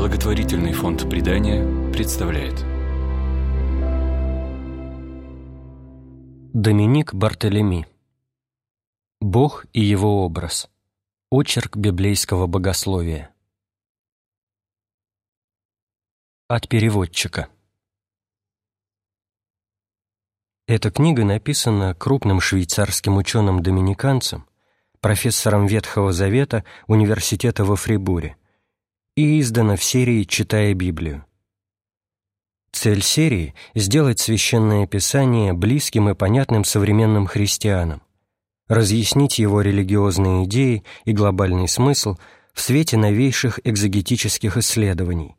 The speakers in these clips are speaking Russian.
Благотворительный фонд «Предания» представляет. Доминик Бартолеми Бог и его образ. Очерк библейского богословия. От переводчика. Эта книга написана крупным швейцарским ученым-доминиканцем, профессором Ветхого Завета Университета во Фрибуре и издана в серии «Читая Библию». Цель серии – сделать Священное Писание близким и понятным современным христианам, разъяснить его религиозные идеи и глобальный смысл в свете новейших экзогетических исследований,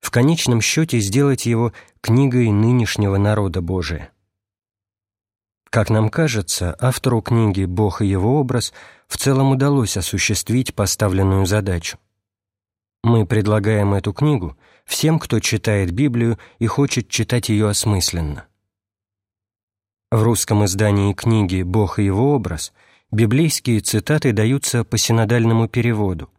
в конечном счете сделать его книгой нынешнего народа Божия. Как нам кажется, автору книги «Бог и его образ» в целом удалось осуществить поставленную задачу. Мы предлагаем эту книгу всем, кто читает Библию и хочет читать ее осмысленно. В русском издании книги «Бог и его образ» библейские цитаты даются по синодальному переводу,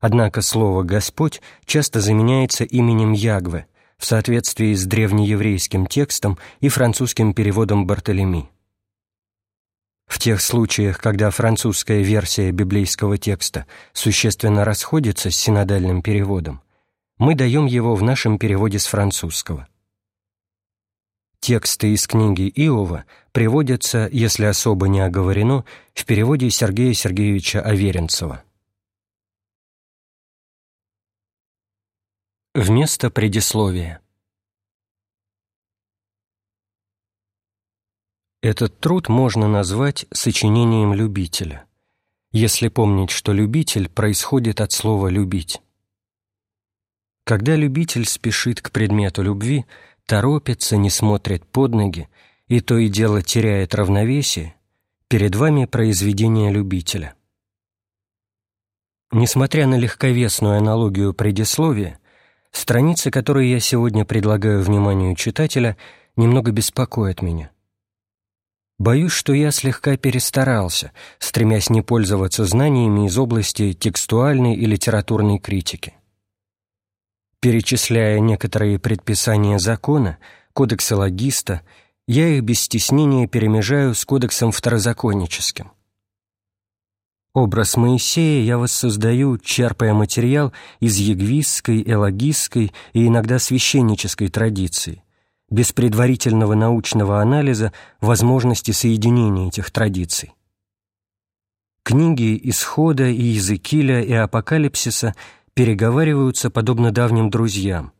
однако слово «Господь» часто заменяется именем Ягве в соответствии с древнееврейским текстом и французским переводом Бартолеми. В тех случаях, когда французская версия библейского текста существенно расходится с синодальным переводом, мы даем его в нашем переводе с французского. Тексты из книги Иова приводятся, если особо не оговорено, в переводе Сергея Сергеевича Аверинцева. Вместо предисловия Этот труд можно назвать сочинением любителя, если помнить, что любитель происходит от слова «любить». Когда любитель спешит к предмету любви, торопится, не смотрит под ноги и то и дело теряет равновесие, перед вами произведение любителя. Несмотря на легковесную аналогию предисловия, страницы, которые я сегодня предлагаю вниманию читателя, немного беспокоят меня. Боюсь, что я слегка перестарался, стремясь не пользоваться знаниями из области текстуальной и литературной критики. Перечисляя некоторые предписания закона, кодекса логиста, я их без стеснения перемежаю с кодексом второзаконническим. Образ Моисея я воссоздаю, черпая материал из егвистской, эологистской и иногда священнической традиции, без предварительного научного анализа возможности соединения этих традиций. Книги Исхода и Иезекииля и Апокалипсиса переговариваются подобно давним друзьям,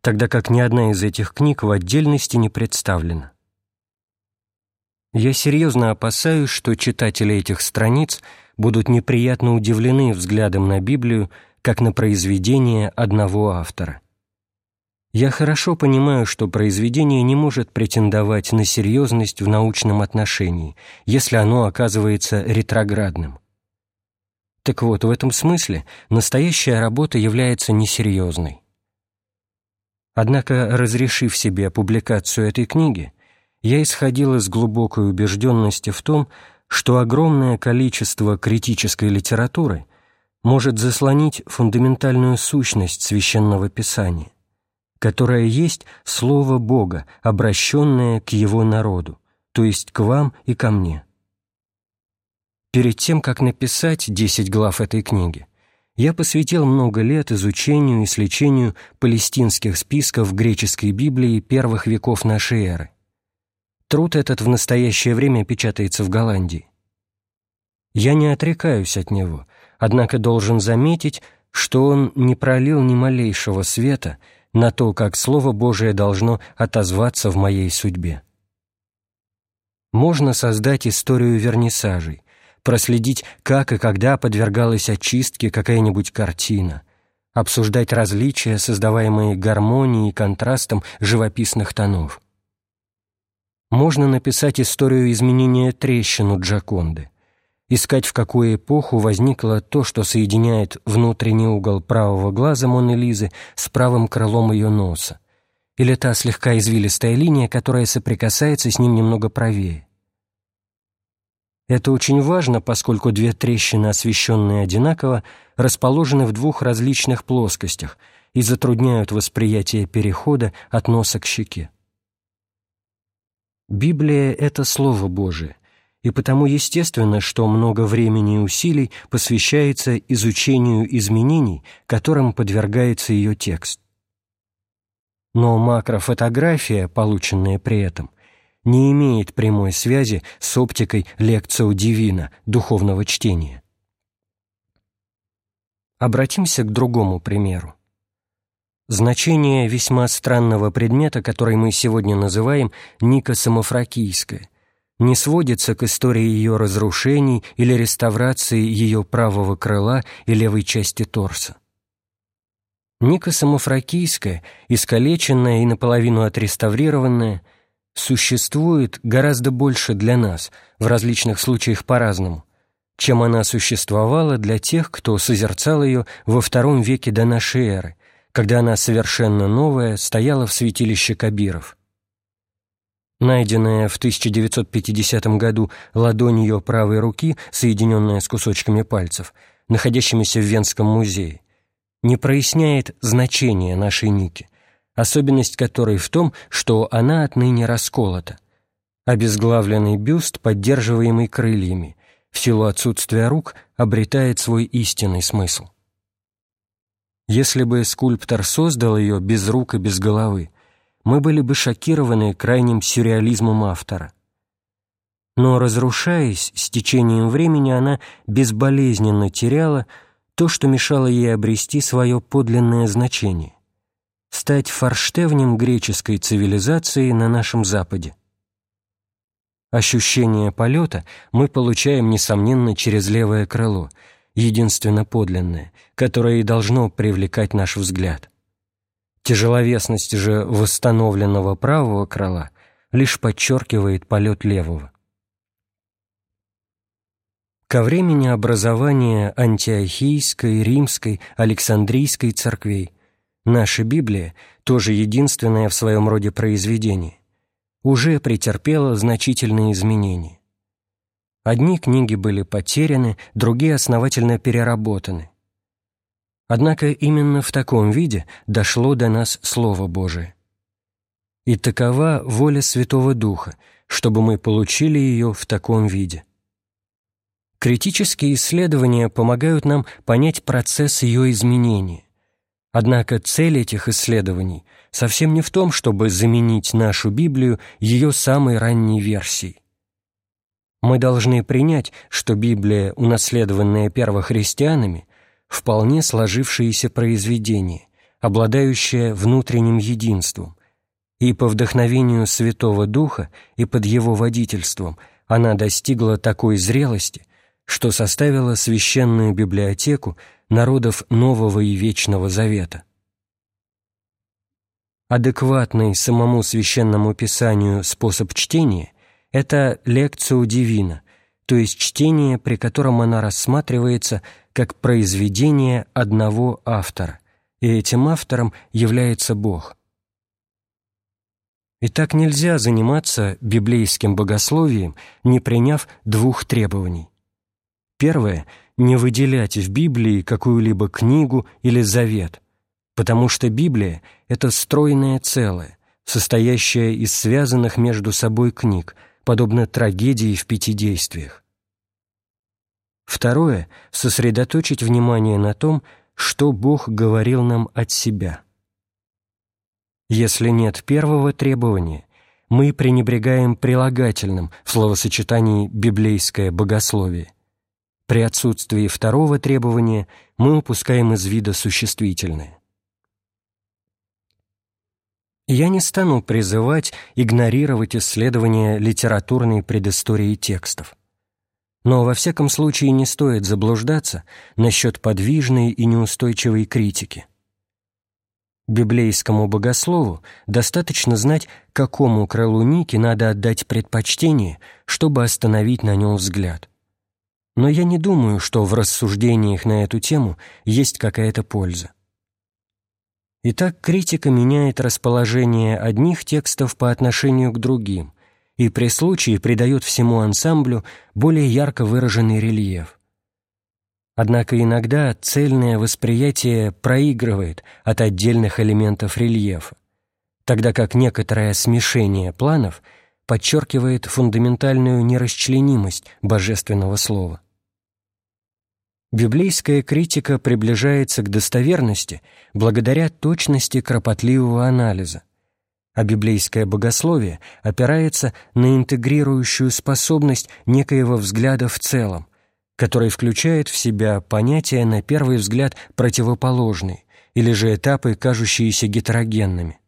тогда как ни одна из этих книг в отдельности не представлена. Я серьезно опасаюсь, что читатели этих страниц будут неприятно удивлены взглядом на Библию как на произведение одного автора. Я хорошо понимаю, что произведение не может претендовать на серьезность в научном отношении, если оно оказывается ретроградным. Так вот, в этом смысле настоящая работа является несерьезной. Однако, разрешив себе публикацию этой книги, я исходил из глубокой убежденности в том, что огромное количество критической литературы может заслонить фундаментальную сущность священного писания которое есть Слово Бога, обращенное к Его народу, то есть к вам и ко мне. Перед тем, как написать десять глав этой книги, я посвятил много лет изучению и сличению палестинских списков греческой Библии первых веков нашей эры. Труд этот в настоящее время печатается в Голландии. Я не отрекаюсь от него, однако должен заметить, что он не пролил ни малейшего света на то, как Слово Божие должно отозваться в моей судьбе. Можно создать историю вернисажей, проследить, как и когда подвергалась очистке какая-нибудь картина, обсуждать различия, создаваемые гармонией и контрастом живописных тонов. Можно написать историю изменения трещин у Джаконды, искать, в какую эпоху возникло то, что соединяет внутренний угол правого глаза Моны Лизы с правым крылом ее носа, или та слегка извилистая линия, которая соприкасается с ним немного правее. Это очень важно, поскольку две трещины, освещенные одинаково, расположены в двух различных плоскостях и затрудняют восприятие перехода от носа к щеке. Библия — это Слово Божие, и потому естественно, что много времени и усилий посвящается изучению изменений, которым подвергается ее текст. Но макрофотография, полученная при этом, не имеет прямой связи с оптикой лекцио дивина, духовного чтения. Обратимся к другому примеру. Значение весьма странного предмета, который мы сегодня называем Ника Самофракийская, не сводится к истории ее разрушений или реставрации ее правого крыла и левой части торса. Ника Самофракийская, искалеченная и наполовину отреставрированная – существует гораздо больше для нас, в различных случаях по-разному, чем она существовала для тех, кто созерцал ее во втором веке до нашей эры, когда она совершенно новая стояла в святилище Кабиров. Найденная в 1950 году ладонь ее правой руки, соединенная с кусочками пальцев, находящимися в Венском музее, не проясняет значение нашей Ники, особенность которой в том, что она отныне расколота. Обезглавленный бюст, поддерживаемый крыльями, в силу отсутствия рук обретает свой истинный смысл. Если бы скульптор создал ее без рук и без головы, мы были бы шокированы крайним сюрреализмом автора. Но, разрушаясь, с течением времени она безболезненно теряла то, что мешало ей обрести свое подлинное значение стать форштевнем греческой цивилизации на нашем Западе. Ощущение полета мы получаем, несомненно, через левое крыло, единственно подлинное, которое и должно привлекать наш взгляд. Тяжеловесность же восстановленного правого крыла лишь подчеркивает полет левого. Ко времени образования антиохийской, римской, александрийской церквей Наша Библия, тоже единственное в своем роде произведение, уже претерпела значительные изменения. Одни книги были потеряны, другие основательно переработаны. Однако именно в таком виде дошло до нас Слово Божие. И такова воля Святого Духа, чтобы мы получили ее в таком виде. Критические исследования помогают нам понять процесс ее изменения. Однако цель этих исследований совсем не в том, чтобы заменить нашу Библию ее самой ранней версией. Мы должны принять, что Библия, унаследованная первохристианами, вполне сложившееся произведение, обладающее внутренним единством, и по вдохновению Святого Духа и под его водительством она достигла такой зрелости, что составила священную библиотеку народов Нового и Вечного Завета. Адекватный самому священному писанию способ чтения – это лекцио дивина, то есть чтение, при котором она рассматривается как произведение одного автора, и этим автором является Бог. И так нельзя заниматься библейским богословием, не приняв двух требований. Первое – не выделять в Библии какую-либо книгу или завет, потому что Библия — это стройное целое, состоящее из связанных между собой книг, подобно трагедии в пяти действиях. Второе — сосредоточить внимание на том, что Бог говорил нам от себя. Если нет первого требования, мы пренебрегаем прилагательным в словосочетании «библейское богословие». При отсутствии второго требования мы упускаем из вида существительное. Я не стану призывать игнорировать исследования литературной предыстории текстов. Но во всяком случае не стоит заблуждаться насчет подвижной и неустойчивой критики. Библейскому богослову достаточно знать, какому крылу Ники надо отдать предпочтение, чтобы остановить на нем взгляд – но я не думаю, что в рассуждениях на эту тему есть какая-то польза. Итак, критика меняет расположение одних текстов по отношению к другим и при случае придает всему ансамблю более ярко выраженный рельеф. Однако иногда цельное восприятие проигрывает от отдельных элементов рельефа, тогда как некоторое смешение планов подчеркивает фундаментальную нерасчленимость божественного слова. Библейская критика приближается к достоверности благодаря точности кропотливого анализа, а библейское богословие опирается на интегрирующую способность некоего взгляда в целом, который включает в себя понятия на первый взгляд противоположные или же этапы, кажущиеся гетерогенными.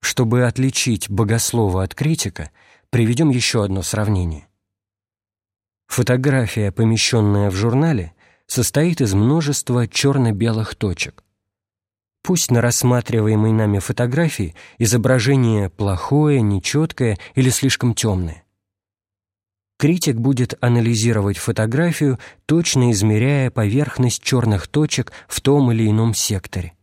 Чтобы отличить богослова от критика, приведем еще одно сравнение. Фотография, помещенная в журнале, состоит из множества черно-белых точек. Пусть на рассматриваемой нами фотографии изображение плохое, нечеткое или слишком темное. Критик будет анализировать фотографию, точно измеряя поверхность черных точек в том или ином секторе.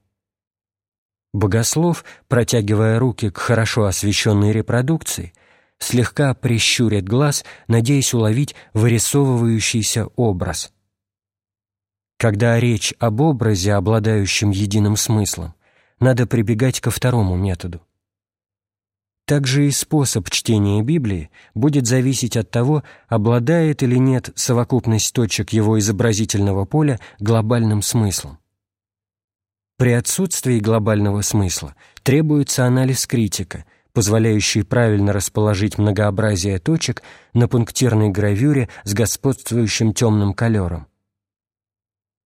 Богослов, протягивая руки к хорошо освещенной репродукции, слегка прищурит глаз, надеясь уловить вырисовывающийся образ – когда речь об образе, обладающем единым смыслом, надо прибегать ко второму методу. Также и способ чтения Библии будет зависеть от того, обладает или нет совокупность точек его изобразительного поля глобальным смыслом. При отсутствии глобального смысла требуется анализ критика, позволяющий правильно расположить многообразие точек на пунктирной гравюре с господствующим темным колером.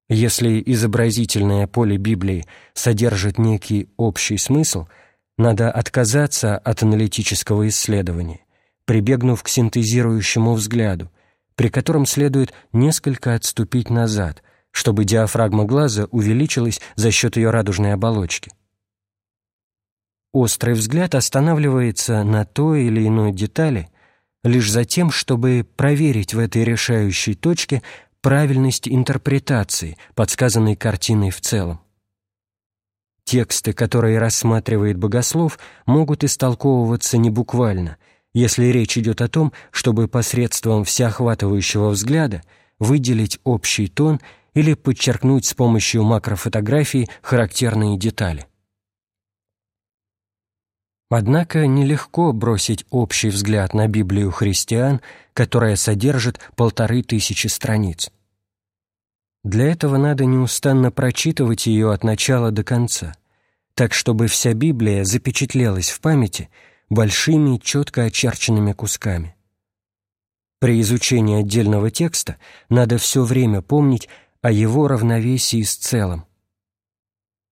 Если изобразительное поле Библии содержит некий общий смысл, надо отказаться от аналитического исследования, прибегнув к синтезирующему взгляду, при котором следует несколько отступить назад, чтобы диафрагма глаза увеличилась за счет ее радужной оболочки. Острый взгляд останавливается на той или иной детали лишь за тем, чтобы проверить в этой решающей точке правильность интерпретации, подсказанной картиной в целом. Тексты, которые рассматривает богослов, могут истолковываться не буквально, если речь идет о том, чтобы посредством всеохватывающего взгляда выделить общий тон или подчеркнуть с помощью макрофотографии характерные детали. Однако нелегко бросить общий взгляд на Библию христиан, которая содержит полторы тысячи страниц. Для этого надо неустанно прочитывать ее от начала до конца, так чтобы вся Библия запечатлелась в памяти большими четко очерченными кусками. При изучении отдельного текста надо все время помнить о его равновесии с целым,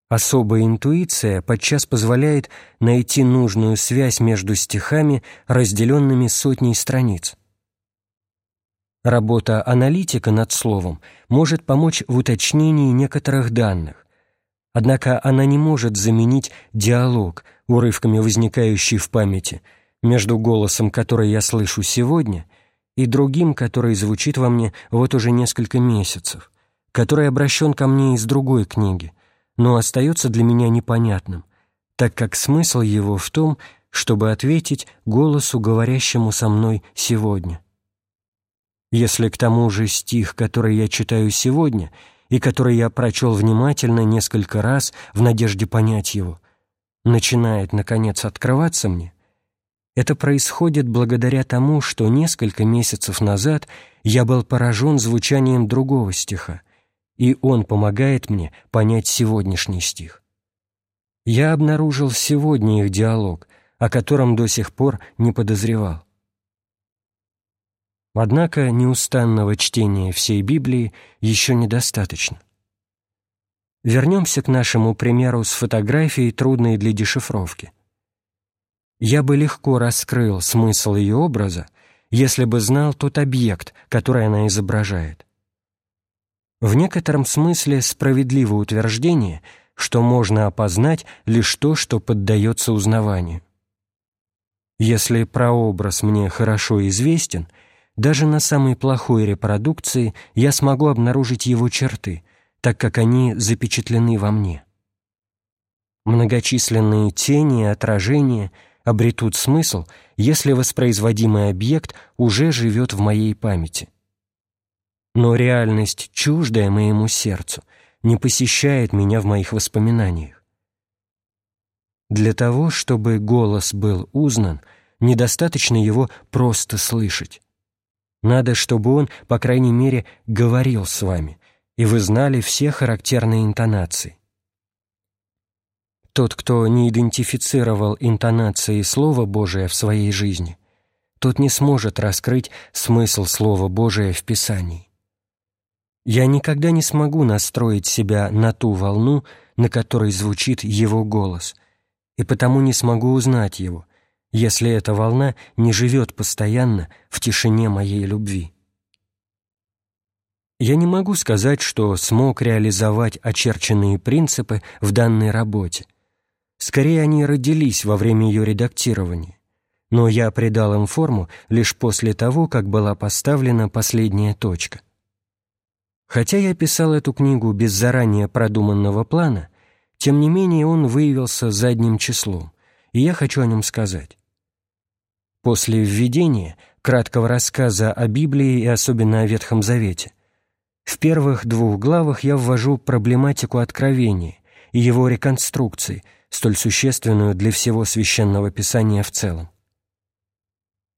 Особая интуиция подчас позволяет найти нужную связь между стихами, разделенными сотней страниц. Работа аналитика над словом может помочь в уточнении некоторых данных, однако она не может заменить диалог, урывками возникающий в памяти, между голосом, который я слышу сегодня, и другим, который звучит во мне вот уже несколько месяцев, который обращен ко мне из другой книги, но остается для меня непонятным, так как смысл его в том, чтобы ответить голосу, говорящему со мной сегодня. Если к тому же стих, который я читаю сегодня и который я прочел внимательно несколько раз в надежде понять его, начинает, наконец, открываться мне, это происходит благодаря тому, что несколько месяцев назад я был поражен звучанием другого стиха, и он помогает мне понять сегодняшний стих. Я обнаружил сегодня их диалог, о котором до сих пор не подозревал. Однако неустанного чтения всей Библии еще недостаточно. Вернемся к нашему примеру с фотографией, трудной для дешифровки. Я бы легко раскрыл смысл ее образа, если бы знал тот объект, который она изображает. В некотором смысле справедливо утверждение, что можно опознать лишь то, что поддается узнаванию. Если прообраз мне хорошо известен, даже на самой плохой репродукции я смогу обнаружить его черты, так как они запечатлены во мне. Многочисленные тени и отражения обретут смысл, если воспроизводимый объект уже живет в моей памяти. Но реальность, чуждая моему сердцу, не посещает меня в моих воспоминаниях. Для того, чтобы голос был узнан, недостаточно его просто слышать. Надо, чтобы он, по крайней мере, говорил с вами, и вы знали все характерные интонации. Тот, кто не идентифицировал интонации Слова Божия в своей жизни, тот не сможет раскрыть смысл Слова Божия в Писании. Я никогда не смогу настроить себя на ту волну, на которой звучит Его голос, и потому не смогу узнать Его — если эта волна не живет постоянно в тишине моей любви. Я не могу сказать, что смог реализовать очерченные принципы в данной работе. Скорее, они родились во время ее редактирования. Но я придал им форму лишь после того, как была поставлена последняя точка. Хотя я писал эту книгу без заранее продуманного плана, тем не менее он выявился задним числом, и я хочу о нем сказать. После введения, краткого рассказа о Библии и особенно о Ветхом Завете, в первых двух главах я ввожу проблематику откровения и его реконструкции, столь существенную для всего священного писания в целом.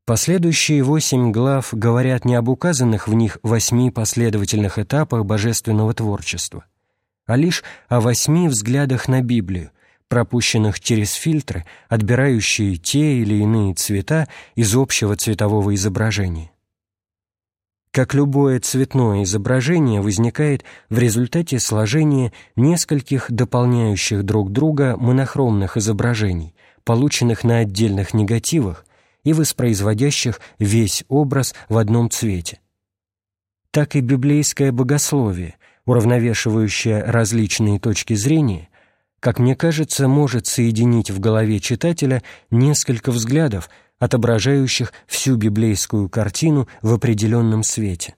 Последующие восемь глав говорят не об указанных в них восьми последовательных этапах божественного творчества, а лишь о восьми взглядах на Библию, пропущенных через фильтры, отбирающие те или иные цвета из общего цветового изображения. Как любое цветное изображение возникает в результате сложения нескольких дополняющих друг друга монохромных изображений, полученных на отдельных негативах и воспроизводящих весь образ в одном цвете. Так и библейское богословие, уравновешивающее различные точки зрения, как мне кажется, может соединить в голове читателя несколько взглядов, отображающих всю библейскую картину в определенном свете.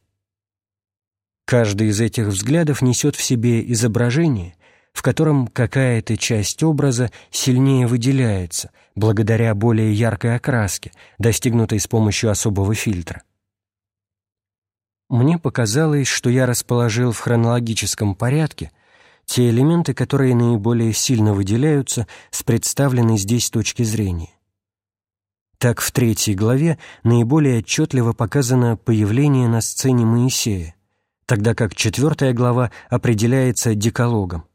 Каждый из этих взглядов несет в себе изображение, в котором какая-то часть образа сильнее выделяется благодаря более яркой окраске, достигнутой с помощью особого фильтра. Мне показалось, что я расположил в хронологическом порядке те элементы, которые наиболее сильно выделяются с представленной здесь точки зрения. Так в третьей главе наиболее отчетливо показано появление на сцене Моисея, тогда как четвертая глава определяется декалогом.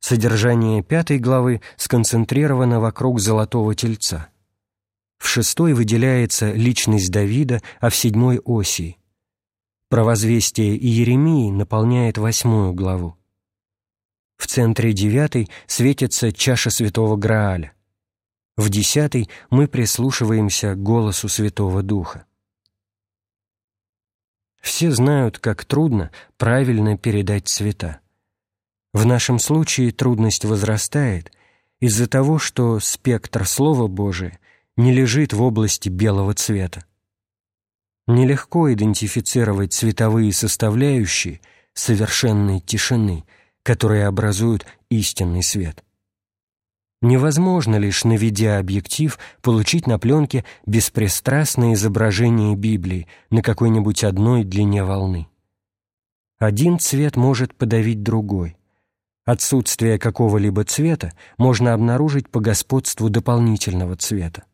Содержание пятой главы сконцентрировано вокруг золотого тельца. В шестой выделяется личность Давида, а в седьмой — Осии. Провозвестие Иеремии наполняет восьмую главу. В центре девятой светится чаша святого Грааля. В десятой мы прислушиваемся к голосу Святого Духа. Все знают, как трудно правильно передать цвета. В нашем случае трудность возрастает из-за того, что спектр Слова Божия не лежит в области белого цвета. Нелегко идентифицировать цветовые составляющие совершенной тишины – которые образуют истинный свет. Невозможно лишь, наведя объектив, получить на пленке беспристрастное изображение Библии на какой-нибудь одной длине волны. Один цвет может подавить другой. Отсутствие какого-либо цвета можно обнаружить по господству дополнительного цвета.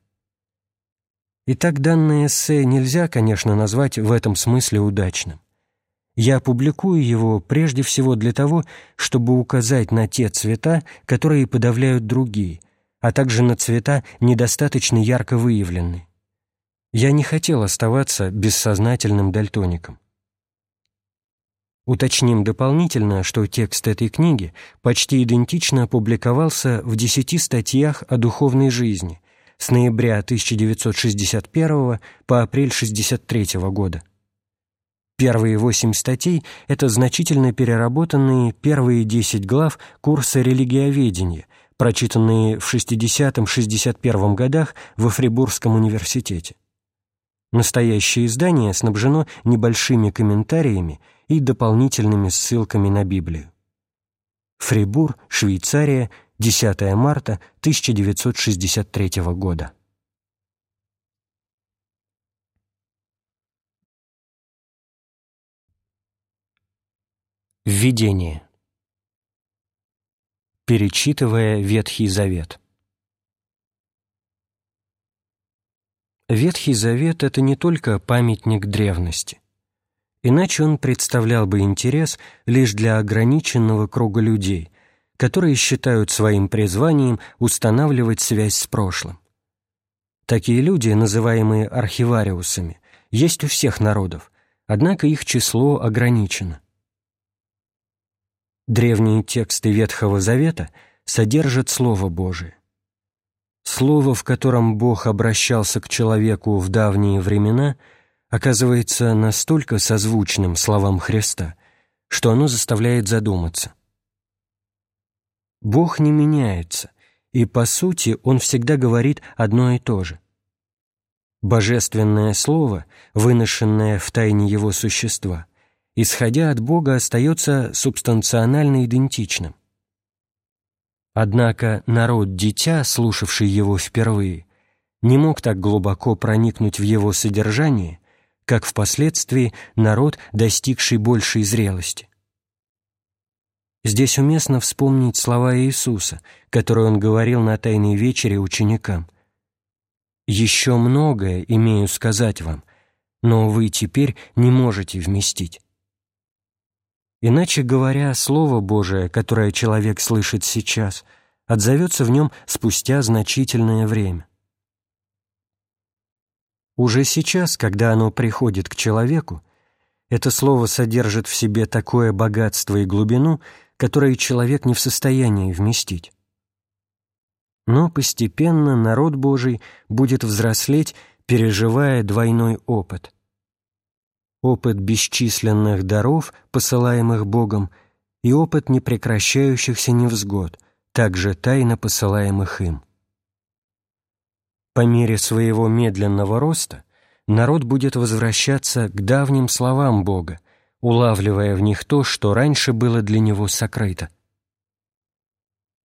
Итак, данное эссе нельзя, конечно, назвать в этом смысле удачным. Я публикую его прежде всего для того, чтобы указать на те цвета, которые подавляют другие, а также на цвета, недостаточно ярко выявленные. Я не хотел оставаться бессознательным дальтоником. Уточним дополнительно, что текст этой книги почти идентично публиковался в десяти статьях о духовной жизни с ноября 1961 по апрель 1963 года. Первые восемь статей — это значительно переработанные первые десять глав курса религиоведения, прочитанные в 60-61 годах во Фрибургском университете. Настоящее издание снабжено небольшими комментариями и дополнительными ссылками на Библию. Фрибур, Швейцария, 10 марта 1963 года. Введение. Перечитывая Ветхий Завет. Ветхий Завет — это не только памятник древности. Иначе он представлял бы интерес лишь для ограниченного круга людей, которые считают своим призванием устанавливать связь с прошлым. Такие люди, называемые архивариусами, есть у всех народов, однако их число ограничено. Древние тексты Ветхого Завета содержат Слово Божие. Слово, в котором Бог обращался к человеку в давние времена, оказывается настолько созвучным словам Христа, что оно заставляет задуматься. Бог не меняется, и, по сути, Он всегда говорит одно и то же. Божественное Слово, выношенное в тайне Его существа, исходя от Бога, остается субстанционально идентичным. Однако народ-дитя, слушавший его впервые, не мог так глубоко проникнуть в его содержание, как впоследствии народ, достигший большей зрелости. Здесь уместно вспомнить слова Иисуса, которые он говорил на Тайной вечере ученикам. «Еще многое имею сказать вам, но вы теперь не можете вместить». Иначе говоря, Слово Божие, которое человек слышит сейчас, отзовется в нем спустя значительное время. Уже сейчас, когда оно приходит к человеку, это слово содержит в себе такое богатство и глубину, которое человек не в состоянии вместить. Но постепенно народ Божий будет взрослеть, переживая двойной опыт опыт бесчисленных даров, посылаемых Богом, и опыт непрекращающихся невзгод, также тайно посылаемых им. По мере своего медленного роста народ будет возвращаться к давним словам Бога, улавливая в них то, что раньше было для него сокрыто.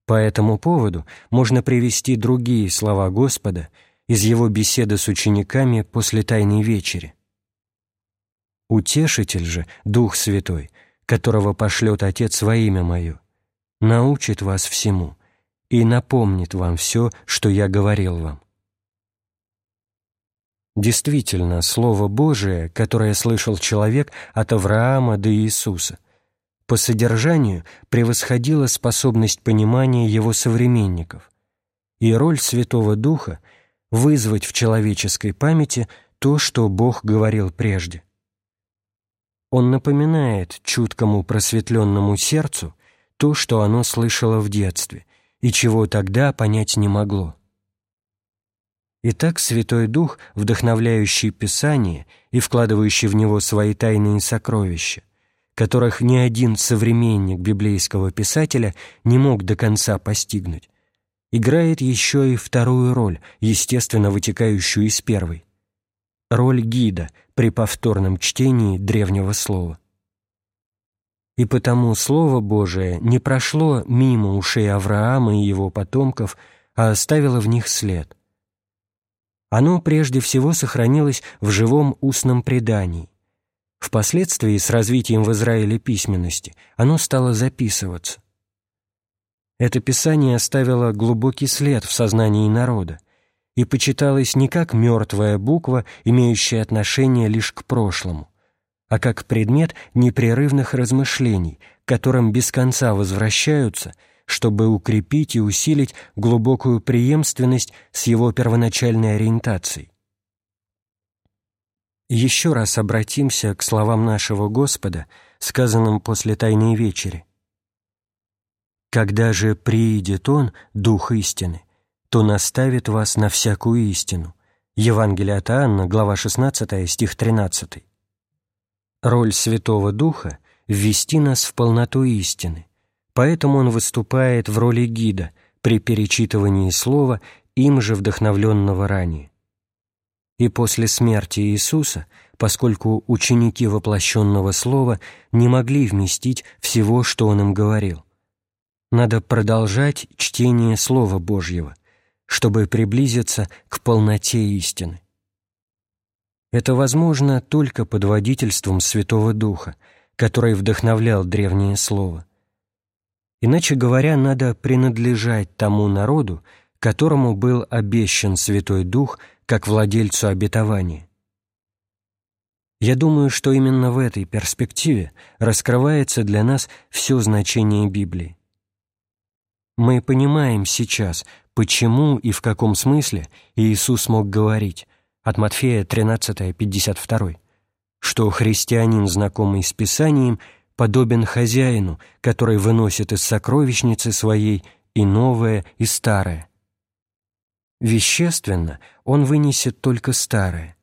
По этому поводу можно привести другие слова Господа из его беседы с учениками после Тайной вечери. Утешитель же, Дух Святой, которого пошлет Отец во имя Мое, научит вас всему и напомнит вам все, что я говорил вам. Действительно, Слово Божие, которое слышал человек от Авраама до Иисуса, по содержанию превосходило способность понимания его современников, и роль Святого Духа — вызвать в человеческой памяти то, что Бог говорил прежде. Он напоминает чуткому просветленному сердцу то, что оно слышало в детстве и чего тогда понять не могло. Итак, Святой Дух, вдохновляющий Писание и вкладывающий в него свои тайные сокровища, которых ни один современник библейского писателя не мог до конца постигнуть, играет еще и вторую роль, естественно вытекающую из первой роль гида при повторном чтении древнего слова. И потому Слово Божие не прошло мимо ушей Авраама и его потомков, а оставило в них след. Оно прежде всего сохранилось в живом устном предании. Впоследствии, с развитием в Израиле письменности, оно стало записываться. Это писание оставило глубокий след в сознании народа, и почиталась не как мертвая буква, имеющая отношение лишь к прошлому, а как предмет непрерывных размышлений, к которым без конца возвращаются, чтобы укрепить и усилить глубокую преемственность с его первоначальной ориентацией. Еще раз обратимся к словам нашего Господа, сказанным после Тайной Вечери. «Когда же приидет Он, Дух истины, то наставит вас на всякую истину». Евангелие от Иоанна, глава 16, стих 13. Роль Святого Духа — ввести нас в полноту истины, поэтому он выступает в роли гида при перечитывании слова, им же вдохновленного ранее. И после смерти Иисуса, поскольку ученики воплощенного слова не могли вместить всего, что он им говорил, надо продолжать чтение Слова Божьего, чтобы приблизиться к полноте истины. Это возможно только под водительством Святого Духа, который вдохновлял древнее Слово. Иначе говоря, надо принадлежать тому народу, которому был обещан Святой Дух как владельцу обетования. Я думаю, что именно в этой перспективе раскрывается для нас все значение Библии. Мы понимаем сейчас, почему и в каком смысле Иисус мог говорить от Матфея 13:52, что христианин, знакомый с Писанием, подобен хозяину, который выносит из сокровищницы своей и новое, и старое. Вещественно он вынесет только старое,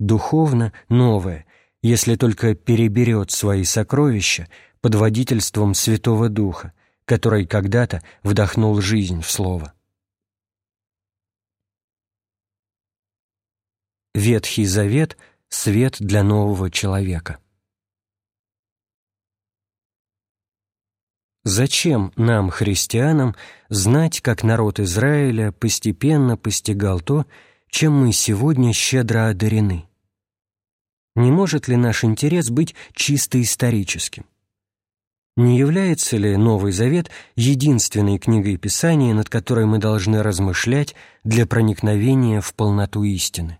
духовно — новое, если только переберет свои сокровища под водительством Святого Духа, который когда-то вдохнул жизнь в Слово. Ветхий Завет — свет для нового человека. Зачем нам, христианам, знать, как народ Израиля постепенно постигал то, чем мы сегодня щедро одарены? Не может ли наш интерес быть чисто историческим? Не является ли Новый Завет единственной книгой Писания, над которой мы должны размышлять для проникновения в полноту истины?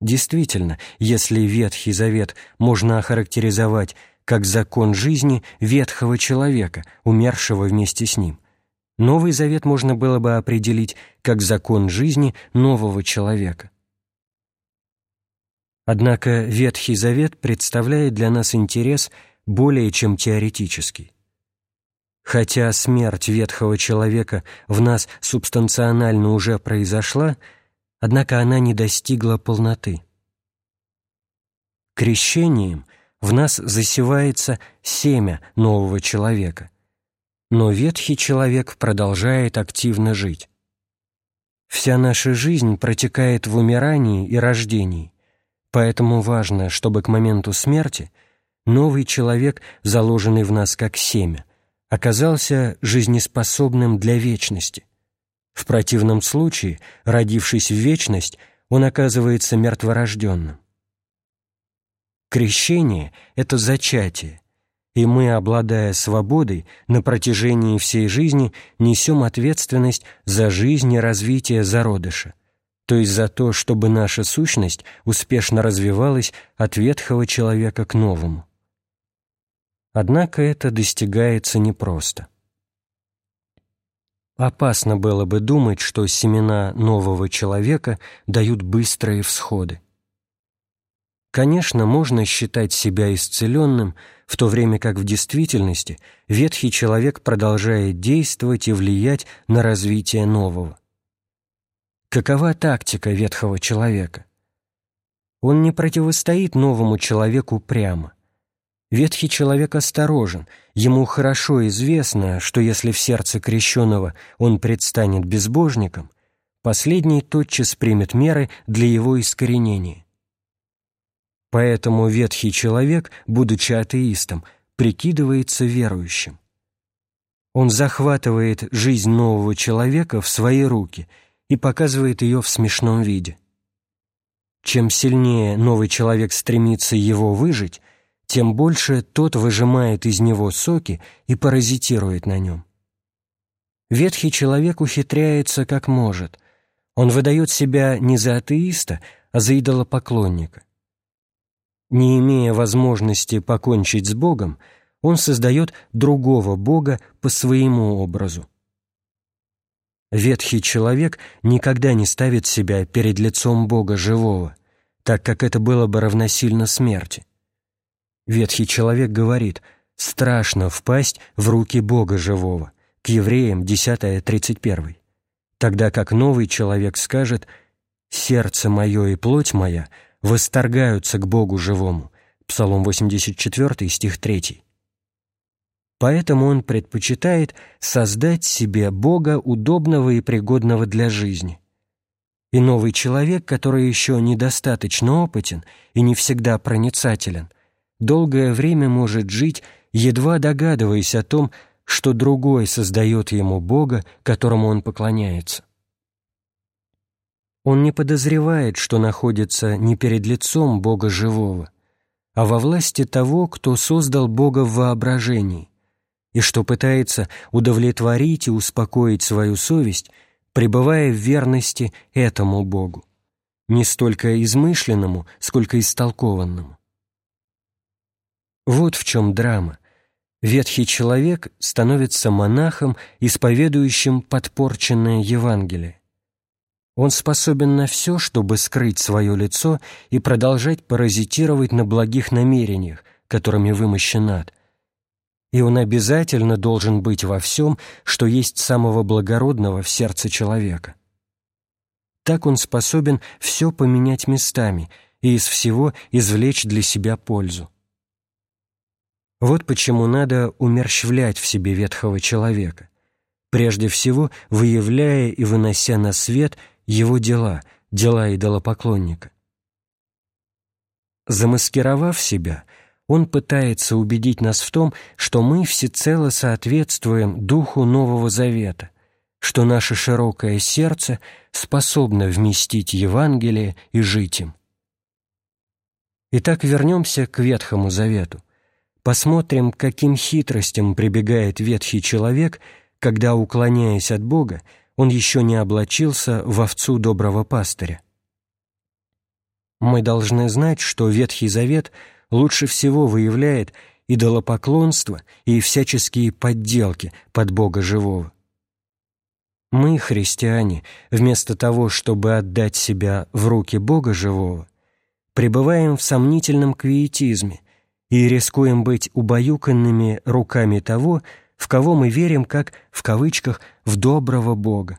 Действительно, если Ветхий Завет можно охарактеризовать как закон жизни ветхого человека, умершего вместе с ним, Новый Завет можно было бы определить как закон жизни нового человека. Однако Ветхий Завет представляет для нас интерес более чем теоретический. Хотя смерть ветхого человека в нас субстанционально уже произошла, однако она не достигла полноты. Крещением в нас засевается семя нового человека, но ветхий человек продолжает активно жить. Вся наша жизнь протекает в умирании и рождении, поэтому важно, чтобы к моменту смерти новый человек, заложенный в нас как семя, оказался жизнеспособным для вечности, в противном случае, родившись в вечность, он оказывается мертворожденным. Крещение — это зачатие, и мы, обладая свободой, на протяжении всей жизни несем ответственность за жизнь и развитие зародыша, то есть за то, чтобы наша сущность успешно развивалась от ветхого человека к новому. Однако это достигается непросто. Опасно было бы думать, что семена нового человека дают быстрые всходы. Конечно, можно считать себя исцеленным, в то время как в действительности ветхий человек продолжает действовать и влиять на развитие нового. Какова тактика ветхого человека? Он не противостоит новому человеку прямо. Ветхий человек осторожен, ему хорошо известно, что если в сердце крещеного он предстанет безбожником, последний тотчас примет меры для его искоренения. Поэтому ветхий человек, будучи атеистом, прикидывается верующим. Он захватывает жизнь нового человека в свои руки и показывает ее в смешном виде. Чем сильнее новый человек стремится его выжить, тем больше тот выжимает из него соки и паразитирует на нем. Ветхий человек ухитряется как может. Он выдает себя не за атеиста, а за идолопоклонника. Не имея возможности покончить с Богом, он создает другого Бога по своему образу. Ветхий человек никогда не ставит себя перед лицом Бога живого, так как это было бы равносильно смерти. Ветхий человек говорит «страшно впасть в руки Бога живого» к евреям 10.31, тогда как новый человек скажет «сердце мое и плоть моя восторгаются к Богу живому» Псалом 84, стих 3. Поэтому он предпочитает создать себе Бога, удобного и пригодного для жизни. И новый человек, который еще недостаточно опытен и не всегда проницателен – долгое время может жить, едва догадываясь о том, что другой создает ему Бога, которому он поклоняется. Он не подозревает, что находится не перед лицом Бога живого, а во власти того, кто создал Бога в воображении, и что пытается удовлетворить и успокоить свою совесть, пребывая в верности этому Богу, не столько измышленному, сколько истолкованному. Вот в чем драма. Ветхий человек становится монахом, исповедующим подпорченное Евангелие. Он способен на все, чтобы скрыть свое лицо и продолжать паразитировать на благих намерениях, которыми вымощен ад. И он обязательно должен быть во всем, что есть самого благородного в сердце человека. Так он способен все поменять местами и из всего извлечь для себя пользу. Вот почему надо умерщвлять в себе ветхого человека, прежде всего выявляя и вынося на свет его дела, дела идолопоклонника. Замаскировав себя, он пытается убедить нас в том, что мы всецело соответствуем Духу Нового Завета, что наше широкое сердце способно вместить Евангелие и жить им. Итак, вернемся к Ветхому Завету. Посмотрим, каким хитростям прибегает ветхий человек, когда, уклоняясь от Бога, он еще не облачился в овцу доброго пастыря. Мы должны знать, что Ветхий Завет лучше всего выявляет идолопоклонство и всяческие подделки под Бога живого. Мы, христиане, вместо того, чтобы отдать себя в руки Бога живого, пребываем в сомнительном квиетизме и рискуем быть убаюканными руками того, в кого мы верим как, в кавычках, в доброго Бога.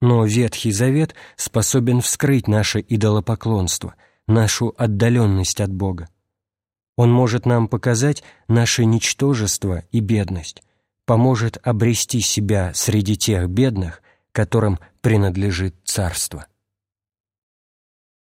Но Ветхий Завет способен вскрыть наше идолопоклонство, нашу отдаленность от Бога. Он может нам показать наше ничтожество и бедность, поможет обрести себя среди тех бедных, которым принадлежит Царство.